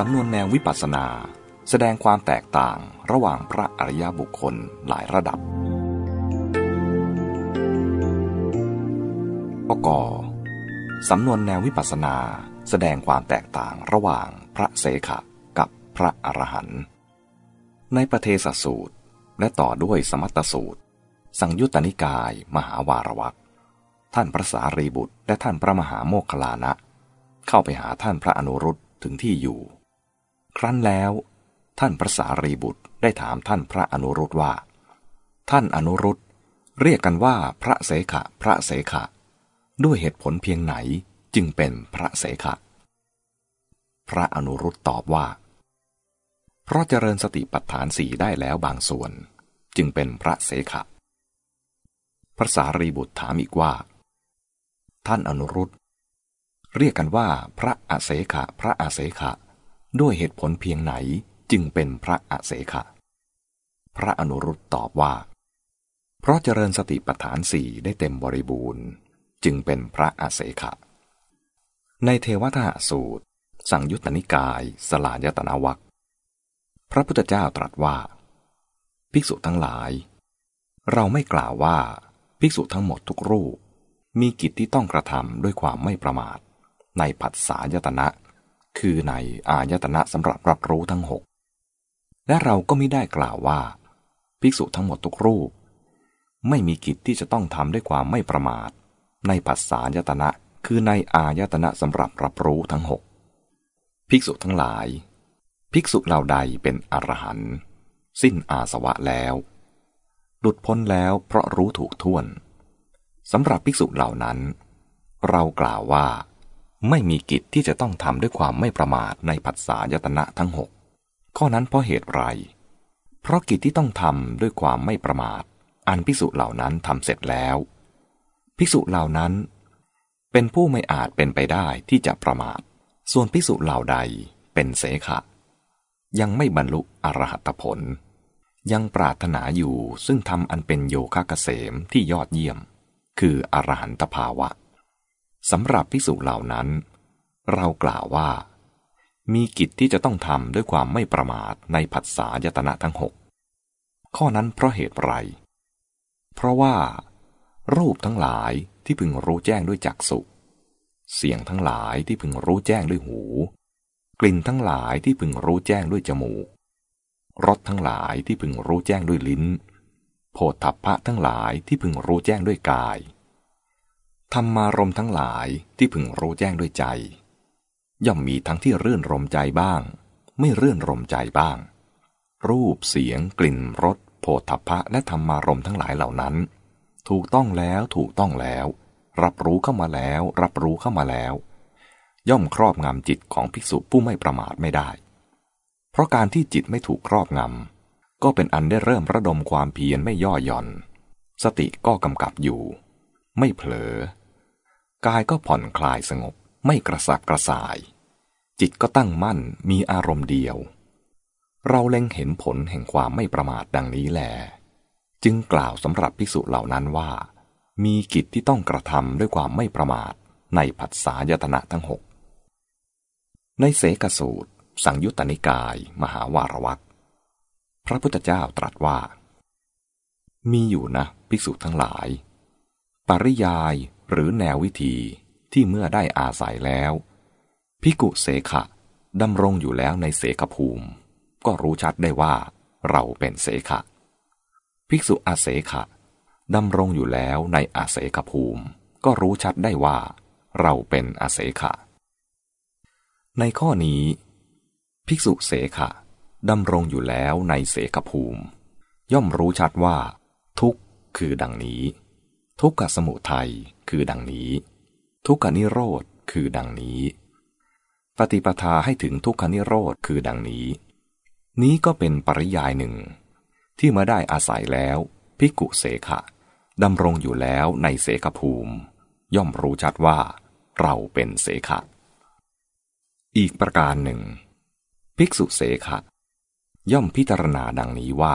สำนวนแนววิปัสสนา แสดงความแตกต่างระหว่างพระอริยบุคคลหลายระดับปกสำนวนแนววิปัสสนา แสดงความแตกต่างระหว่างพระเสขะกับพระอรหันต์ในประเทศสูตรและต่อด้วยสมัตตสูตร สังยุตตนิกายมหาวารวักท่านพระสารีบุตร และท่านพระมหาโมคคลานะ เข้าไปหาท่านพระอนุรุตถึงที่อยู่ ครั้นแล้ว ท่านพระสารีบุตรได้ถามท่านพระอนุรุตว่า ท่านอนุรุตเรียกกันว่าพระเสขะพระเสขะ ด้วยเหตุผลเพียงไหนจึงเป็นพระเสขะ พระอนุรุตตอบว่า เพราะเจริญสติปัฏฐานสี่ได้แล้วบางส่วน จึงเป็นพระเสขะ พระสารีบุตรถามอีกว่า ท่านอนุรุตเรียกกันว่าพระอเสขะพระอเสขะ ด้วยเหตุผลเพียงไหนจึงเป็นพระอเสขะ พระอนุรุตตอบว่า เพราะเจริญสติปัฏฐานสี่ได้เต็มบริบูรณ์ จึงเป็นพระอเสขะ ในเทวทหสูตร สังยุตตนิกาย สลายตนาวัคพระพุทธเจ้าตรัสว่า ภิกษุทั้งหลาย เราไม่กล่าวว่าภิกษุทั้งหมดทุกรูป มีกิจที่ต้องกระทำด้วยความไม่ประมาท ในผัสสะยตนะ คือในอายตนะสำหรับรับรู้ทั้งหกและเราก็ไม่ได้กล่าวว่า ภิกษุทั้งหมดทุกรูป ไม่มีกิจที่จะต้องทำด้วยความไม่ประมาท ในผัสสะยตนะคือในอายตนะสำหรับรับรู้ทั้งหกภิกษุทั้งหลาย ภิกษุเหล่าใดเป็นอรหันต์สิ้นอาสวะแล้ว หลุดพ้นแล้วเพราะรู้ถูกท่วนสำหรับภิกษุเหล่านั้น เรากล่าวว่า ไม่มีกิจที่จะต้องทำด้วยความไม่ประมาทในผัสสะยตนะทั้งหกข้อนั้นเพราะเหตุไร เพราะกิจที่ต้องทำด้วยความไม่ประมาท อันพิสุเหล่านั้นทำเสร็จแล้วพิสุเหล่านั้น เป็นผู้ไม่อาจเป็นไปได้ที่จะประมาท ส่วนพิสุเหล่าใดเป็นเสขะ ยังไม่บรรลุอรหัตผล ยังปรารถนาอยู่ซึ่งทำอันเป็นโยคะเกษมที่ยอดเยี่ยม คืออรหันตภาวะ สำหรับภิกษุเหล่านั้น เรากล่าวว่า มีกิจที่จะต้องทำด้วยความไม่ประมาทในผัสสะยตนะทั้งหกข้อนั้นเพราะเหตุไร เพราะว่า รูปทั้งหลายที่พึงรู้แจ้งด้วยจักษุเสียงทั้งหลายที่พึงรู้แจ้งด้วยหู กลิ่นทั้งหลายที่พึงรู้แจ้งด้วยจมูก รสทั้งหลายที่พึงรู้แจ้งด้วยลิ้น โผฏฐัพพะทั้งหลายที่พึงรู้แจ้งด้วยกาย ธรรมารมทั้งหลายที่พึงรู้แจ้งด้วยใจ ย่อมมีทั้งที่เรื่อนรมใจบ้าง ไม่เรื่อนรมใจบ้าง รูปเสียงกลิ่นรสโผฏฐัพพะและธรรมารมทั้งหลายเหล่านั้น ถูกต้องแล้วถูกต้องแล้ว รับรู้เข้ามาแล้ว รับรู้เข้ามาแล้ว ย่อมครอบงำจิตของภิกษุผู้ไม่ประมาทไม่ได้ เพราะการที่จิตไม่ถูกครอบงำก็เป็นอันได้เริ่มระดมความเพียรไม่ย่อหย่อน สติก็กำกับอยู่ ไม่เผลอ กายก็ผ่อนคลายสงบไม่กระสับกระส่าย จิตก็ตั้งมั่นมีอารมณ์เดียว เราเล็งเห็นผลแห่งความไม่ประมาทดังนี้แล จึงกล่าวสำหรับภิกษุเหล่านั้นว่า มีกิจที่ต้องกระทำด้วยความไม่ประมาทในผัสสะยตนะทั้งหกในเสกสูตร สังยุตตนิกาย มหาวารวัตพระพุทธเจ้าตรัสว่า มีอยู่นะ ภิกษุทั้งหลาย ปริยายหรือแนววิธีที่เมื่อได้อาศัยแล้ว พิกุเสขะดำรงอยู่แล้วในเสขภูมิ ก็รู้ชัดได้ว่า เราเป็นเสขะ ภิกษุอาเสขะดำรงอยู่แล้วในอาเสขภูมิ ก็รู้ชัดได้ว่า เราเป็นอาเสขะ ในข้อนี้ ภิกษุเสขะดำรงอยู่แล้วในเสขภูมิ ย่อมรู้ชัดว่า ทุกข์คือดังนี้ ทุกขสมุทัยคือดังนี้ ทุกขนิโรธคือดังนี้ ปฏิปทาให้ถึงทุกขนิโรธคือดังนี้ นี้ก็เป็นปริยายหนึ่ง ที่มาได้อาศัยแล้วพิกุเสขะดำรงอยู่แล้วในเสขภูมิ ย่อมรู้ชัดว่า เราเป็นเสขะ อีกประการหนึ่ง ภิกษุเสขะ ย่อมพิจารณาดังนี้ว่า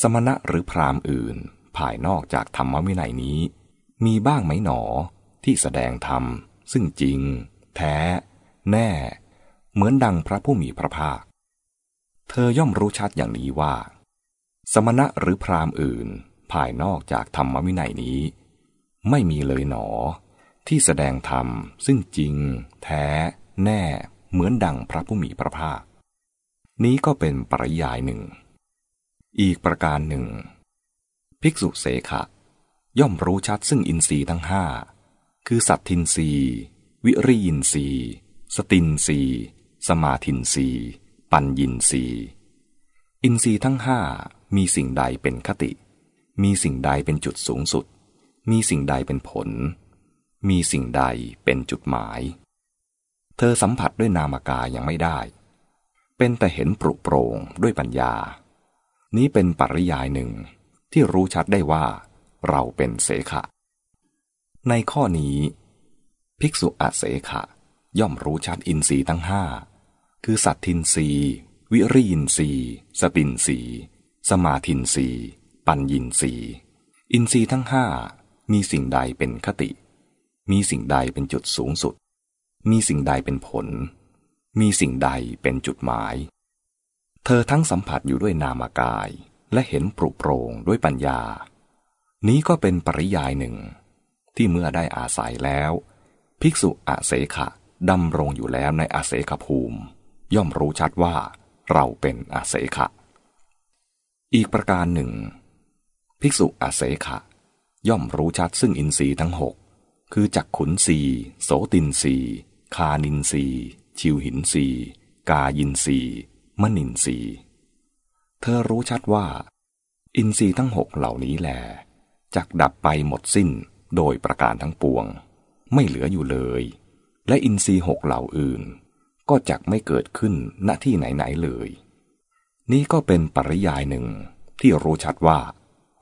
สมณะหรือพรามอื่น ภายนอกจากธรรมวินัยนี้ มีบ้างไหมหนอที่แสดงธรรม ซึ่งจริง แท้ แน่ เหมือนดังพระผู้มีพระภาค เธอย่อมรู้ชัดอย่างนี้ว่า สมณะหรือพราหมณ์อื่น ภายนอกจากธรรมวินัยนี้ ไม่มีเลยหนอ ที่แสดงธรรม ซึ่งจริง แท้ แน่ เหมือนดังพระผู้มีพระภาค นี้ก็เป็นปริยายหนึ่ง อีกประการหนึ่ง ภิกษุเสขะ ย่อมรู้ชัดซึ่งอินทรีย์ทั้งห้าคือสัตทินรีวิริยินรีสตินรีสมาทินรีปัญญินรีอินทรีย์ทั้งห้ามีสิ่งใดเป็นคติ มีสิ่งใดเป็นจุดสูงสุด มีสิ่งใดเป็นผล มีสิ่งใดเป็นจุดหมาย เธอสัมผัสด้วยนามกายยังไม่ได้ เป็นแต่เห็นปรุโปรงด้วยปัญญา นี้เป็นปริยายหนึ่ง ที่รู้ชัดได้ว่า เราเป็นเสขะ ในข้อนี้ ภิกษุอาเสขะ ย่อมรู้ชัดอินทรีย์ทั้งห้าคือสัตทินรีวิริยินรีสตินรีสมาทินรีปัญญินรีอินทรีย์ทั้งห้ามีสิ่งใดเป็นคติ มีสิ่งใดเป็นจุดสูงสุด มีสิ่งใดเป็นผล มีสิ่งใดเป็นจุดหมาย เธอทั้งสัมผัสอยู่ด้วยนามกาย และเห็นปรุโปรงด้วยปัญญา นี้ก็เป็นปริยายหนึ่ง ที่เมื่อได้อาศัยแล้ว ภิกษุอาเสขะดำรงอยู่แล้วในอาเสขภูมิ ย่อมรู้ชัดว่าเราเป็นอาเสขะ อีกประการหนึ่ง ภิกษุอาเสขะ ย่อมรู้ชัดซึ่งอินทรีย์ทั้งหกคือจักขุนสีโสตินสีคานินสีชิวหินสีกายินสีมนินสี เธอรู้ชัดว่า อินทรีย์ทั้งหกเหล่านี้แหลจักดับไปหมดสิ้นโดยประการทั้งปวง ไม่เหลืออยู่เลย และอินทรีย์หกเหล่าอื่น ก็จักไม่เกิดขึ้นณที่ไหนๆเลย นี่ก็เป็นปริยายหนึ่งที่รู้ชัดว่า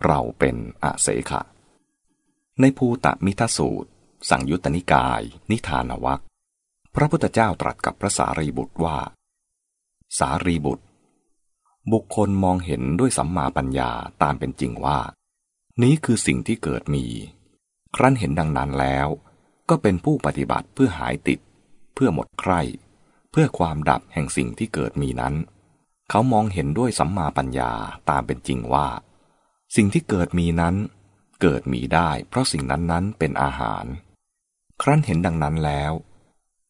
เราเป็นอาเสขะ ในภูตมิทสูตร สังยุตตนิกาย นิทานวัคพระพุทธเจ้าตรัสกับพระสารีบุตรว่า สารีบุตร บุคคลมองเห็นด้วยสัมมาปัญญาตามเป็นจริงว่า นี้คือสิ่งที่เกิดมี ครั้นเห็นดังนั้นแล้ว ก็เป็นผู้ปฏิบัติเพื่อหายติด เพื่อหมดใคร่เพื่อความดับแห่งสิ่งที่เกิดมีนั้น เขามองเห็นด้วยสัมมาปัญญาตามเป็นจริงว่า สิ่งที่เกิดมีนั้น เกิดมีได้เพราะสิ่งนั้นๆเป็นอาหาร ครั้นเห็นดังนั้นแล้ว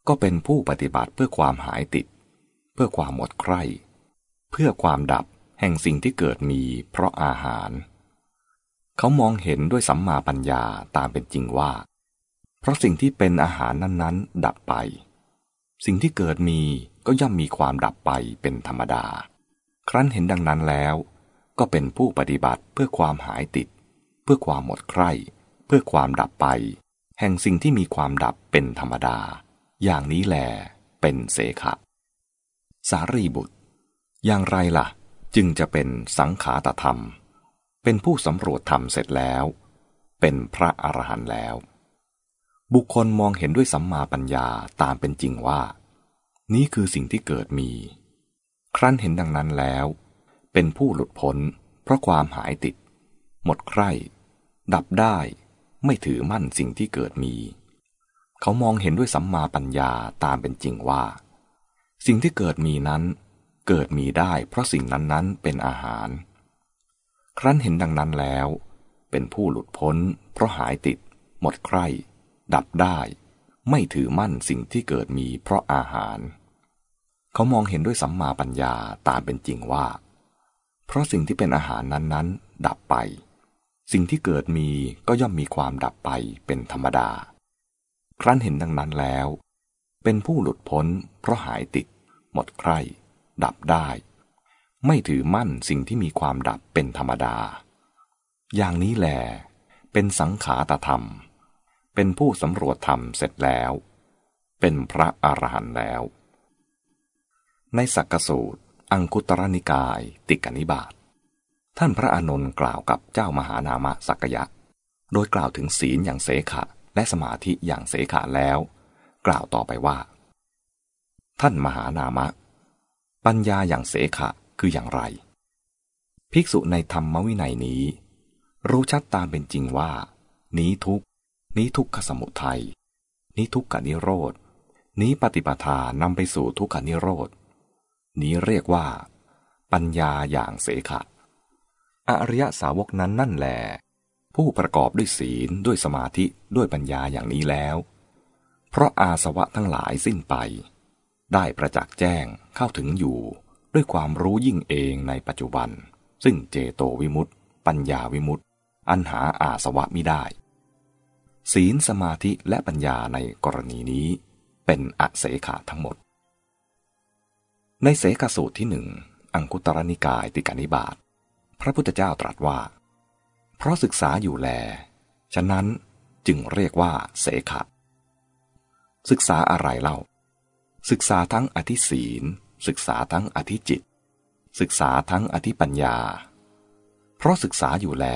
ก็เป็นผู้ปฏิบัติเพื่อความหายติด เพื่อความหมดใคร่ เพื่อความดับแห่งสิ่งที่เกิดมีเพราะอาหาร เขามองเห็นด้วยสัมมาปัญญาตามเป็นจริงว่า เพราะสิ่งที่เป็นอาหารนั้นๆ ดับไป สิ่งที่เกิดมีก็ย่อมมีความดับไปเป็นธรรมดา ครั้นเห็นดังนั้นแล้ว ก็เป็นผู้ปฏิบัติเพื่อความหายติด เพื่อความหมดใคร่เพื่อความดับไป แห่งสิ่งที่มีความดับเป็นธรรมดา อย่างนี้แหลเป็นเสขะ สารีบุตร อย่างไรล่ะ จึงจะเป็นสังขาตธรรม เป็นผู้สำรวจธรรมเสร็จแล้ว เป็นพระอรหันต์แล้ว บุคคลมองเห็นด้วยสัมมาปัญญาตามเป็นจริงว่า นี้คือสิ่งที่เกิดมี ครั้นเห็นดังนั้นแล้ว เป็นผู้หลุดพ้น เพราะความหายติด หมดใคร่ดับได้ไม่ถือมั่นสิ่งที่เกิดมี เขามองเห็นด้วยสัมมาปัญญาตามเป็นจริงว่า สิ่งที่เกิดมีนั้น เกิดมีได้เพราะสิ่งนั้นๆ เป็นอาหาร ครั้นเห็นดังนั้นแล้ว เป็นผู้หลุดพ้น เพราะหายติด หมดใคร่ ดับได้ ไม่ถือมั่นสิ่งที่เกิดมีเพราะอาหาร เขามองเห็นด้วยสัมมาปัญญาตามเป็นจริงว่า เพราะสิ่งที่เป็นอาหารนั้นๆ ดับไป สิ่งที่เกิดมีก็ย่อมมีความดับไปเป็นธรรมดา ครั้นเห็นดังนั้นแล้ว เป็นผู้หลุดพ้น เพราะหายติด หมดใคร่ ดับได้ ไม่ถือมั่นสิ่งที่มีความดับเป็นธรรมดา อย่างนี้แหลเป็นสังขาตธรรม เป็นผู้สำรวจธรรมเสร็จแล้ว เป็นพระอรหันต์แล้ว ในสักกสูตร อังคุตรนิกาย ติกนิบาตท่านพระอานนท์กล่าวกับเจ้ามหานามะสักยะ โดยกล่าวถึงศีลอย่างเสขะ และสมาธิอย่างเสขะแล้ว กล่าวต่อไปว่า ท่านมหานามะ ปัญญาอย่างเสขะคืออย่างไร ภิกษุในธรรมวินัยนี้ รู้ชัดตามเป็นจริงว่า นี้ทุกนี้ทุกขสมุทัยนี้ทุกขานิโรธนี้ปฏิปทานำไปสู่ทุกขานิโรธนี้เรียกว่า ปัญญาอย่างเสขะอริยสาวกนั้นนั่นแหลผู้ประกอบด้วยศีลด้วยสมาธิด้วยปัญญาอย่างนี้แล้ว เพราะอาสวะทั้งหลายสิ้นไป ได้ประจักษ์แจ้งเข้าถึงอยู่ด้วยความรู้ยิ่งเองในปัจจุบัน ซึ่งเจโตวิมุตติ ปัญญาวิมุตติ อันหาอาสวะมิได้ ศีลสมาธิและปัญญาในกรณีนี้ เป็นอเสขาทั้งหมด ในเสกสูตรที่หนึ่งอังคุตรนิกายติกานิบาตพระพุทธเจ้าตรัสว่า เพราะศึกษาอยู่แล ฉะนั้นจึงเรียกว่าเสขะศึกษาอะไรเล่า ศึกษาทั้งอธิศีล ศึกษาทั้งอธิจิต ศึกษาทั้งอธิปัญญา เพราะศึกษาอยู่แล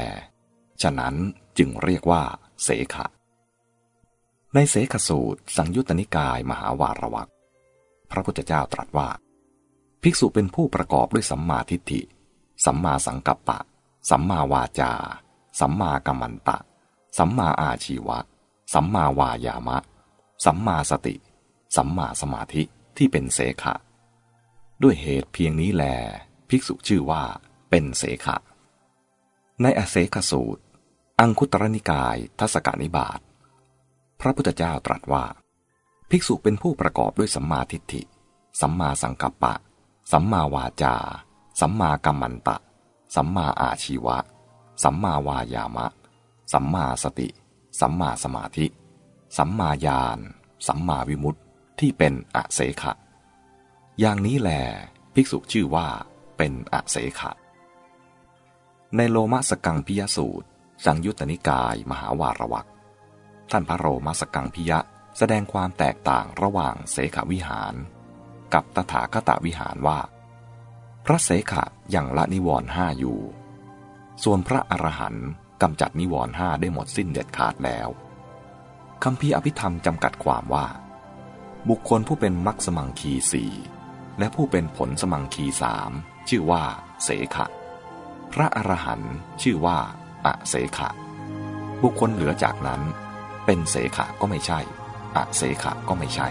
ฉะนั้นจึงเรียกว่า เสขะ ในเสขสูตร สังยุตตนิกายมหาวารวักพระพุทธเจ้าตรัสว่า ภิกษุเป็นผู้ประกอบด้วยสัมมาทิฏฐิ สัมมาสังกัปปะ สัมมาวาจา สัมมากัมมันตะ สัมมาอาชีวะ สัมมาวายามะ สัมมาสติ สัมมาสมาธิที่เป็นเสขะ ด้วยเหตุเพียงนี้แล ภิกษุชื่อว่าเป็นเสขะ ในอเสขสูตร อังคุตรนิกายทัศกานิบาตพระพุทธเจ้าตรัสว่า ภิกษุเป็นผู้ประกอบด้วยสัมมาทิฏฐิ สัมมาสังกัปปะ สัมมาวาจา สัมมากัมมันตะ สัมมาอาชีวะ สัมมาวายามะ สัมมาสติ สัมมาสมาธิ สัมมาญาณ สัมมาวิมุตติ ที่เป็นอเสขะ อย่างนี้แหลภิกษุชื่อว่าเป็นอเสขะ ในโลมสกังพิยสูตร สังยุตตนิกายมหาวารวักท่านพระโรมาสกังพิยะแสดงความแตกต่างระหว่างเสขวิหาร กับตถาคตวิหารว่า พระเสขะยังละนิวรณ์ห้าอยู่ ส่วนพระอรหันต์กำจัดนิวรณ์ห้าได้หมดสิ้นเด็ดขาดแล้วคำพีอภิธรรมจำกัดความว่า บุคคลผู้เป็นมักสมังคีสี่และผู้เป็นผลสมังคีสามชื่อว่า เสขะ พระอรหันต์ชื่อว่าอะเสขะ บุคคลเหลือจากนั้น เป็นเสขะก็ไม่ใช่อะเสขะก็ไม่ใช่